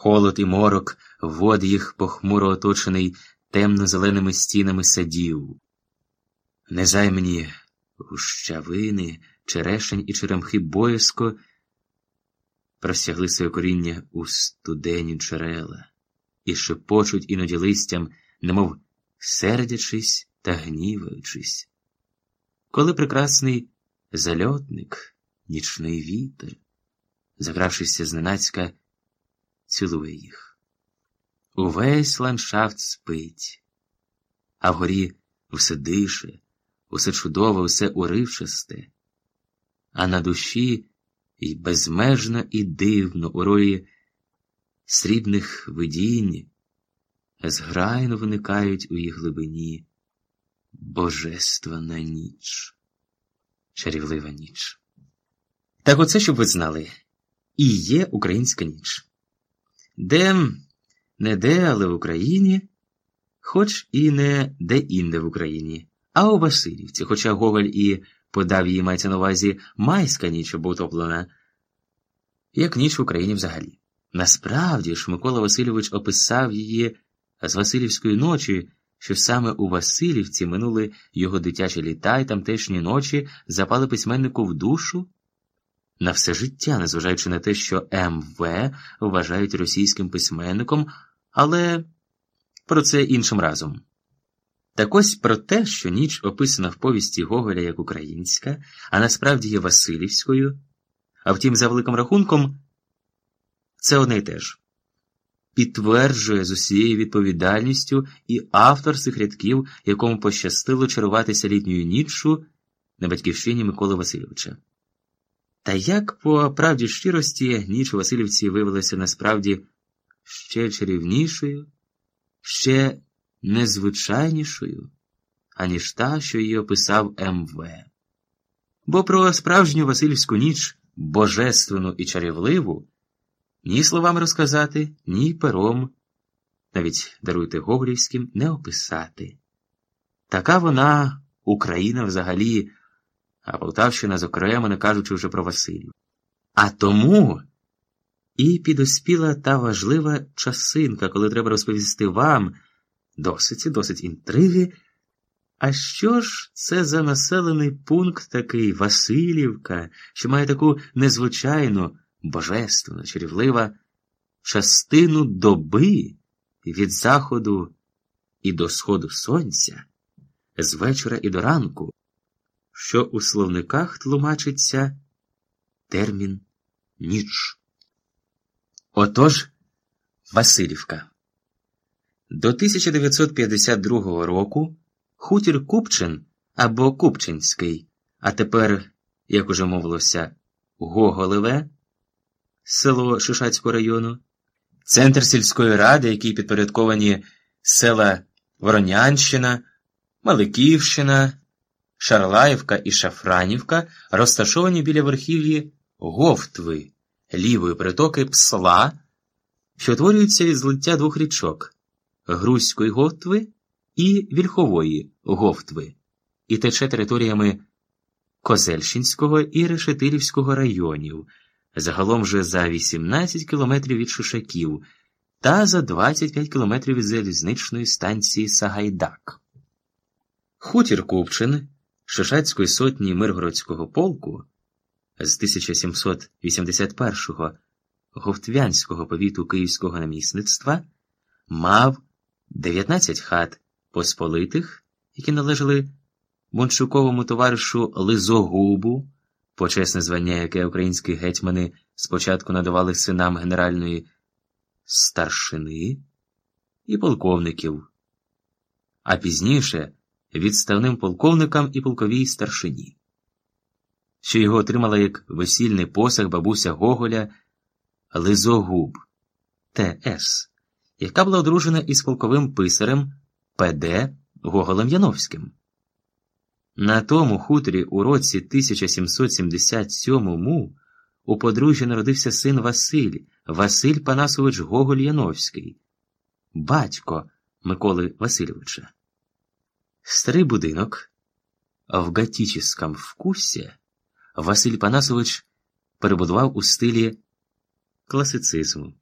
Холод і морок, вод їх похмуро оточений темно-зеленими стінами садів. Незаймні гущавини, черешень і черемхи боязко простягли своє коріння у студені джерела і шепочуть іноді листям, немов сердячись та гніваючись. Коли прекрасний зальотник, нічний вітер, загравшися зненацька, цілує їх. Увесь ландшафт спить, а вгорі все дише, усе чудове, усе уривчасте, а на душі й безмежно і дивно у ролі срібних видінь, зграйно виникають у їх глибині божественна ніч, чарівлива ніч. Так оце, щоб ви знали, і є українська ніч. Де не де, але в Україні, хоч і не де-інде в Україні, а у Васильівці, хоча Гоголь і подав її мається на увазі майська ніч обутоплена, як ніч в Україні взагалі. Насправді ж Микола Васильович описав її з Васильівської ночі, що саме у Васильівці минули його дитячі літа й тамтешні ночі запали письменнику в душу на все життя, незважаючи на те, що МВ вважають російським письменником, але про це іншим разом. Так ось про те, що ніч описана в повісті Гоголя як українська, а насправді є Васильівською, а втім, за великим рахунком, це одне й те ж. Підтверджує з усією відповідальністю і автор цих рядків, якому пощастило чаруватися літньою ніччю на батьківщині Миколи Васильовича. Та як по правді щирості ніч у Васильівці виявилася насправді ще чарівнішою, ще незвичайнішою, аніж та, що її описав МВ. Бо про справжню Васильівську ніч, божественну і чарівливу, ні словами розказати, ні пером, навіть даруйте Гоголівським, не описати. Така вона, Україна взагалі, а Полтавщина, зокрема, не кажучи вже про Василів. А тому і підоспіла та важлива часинка, коли треба розповісти вам досить і досить інтриги. А що ж це за населений пункт такий Васильівка, що має таку незвичайну, божественну, чарівлива частину доби від заходу і до сходу сонця, з вечора і до ранку, що у словниках тлумачиться термін ніч. Отож, Васильівка. До 1952 року хутір Купчин або Купчинський, а тепер, як уже мовилося, Гоголеве, село Шишацького району, центр сільської ради, який підпорядковані села Воронянщина, Маликівщина, Шарлаївка і Шафранівка, розташовані біля верхів'ї Говтви, лівої притоки Псла, що утворюються від злиття двох річок. Грузької Говтви і Вільхової Говтви, і тече територіями Козельщинського і Решетилівського районів, загалом вже за 18 кілометрів від Шушаків та за 25 кілометрів від залізничної станції Сагайдак. Хутір Купчин Шишацької сотні Миргородського полку з 1781-го Говтвянського повіту Київського намісництва мав 19 хат посполитих, які належали Мончуковому товаришу Лизогубу, почесне звання, яке українські гетьмани спочатку надавали синам генеральної старшини і полковників, а пізніше відставним полковникам і полковій старшині, що його отримала як весільний посаг бабуся Гоголя Лизогуб Т.С яка була одружена із полковим писарем П.Д. Гоголем Яновським. На тому хуторі у році 1777 у подружжя народився син Василь Василь Панасович Гоголь Яновський, батько Миколи Васильовича. Старий будинок в готическом вкусі Василь Панасович перебудував у стилі класицизму.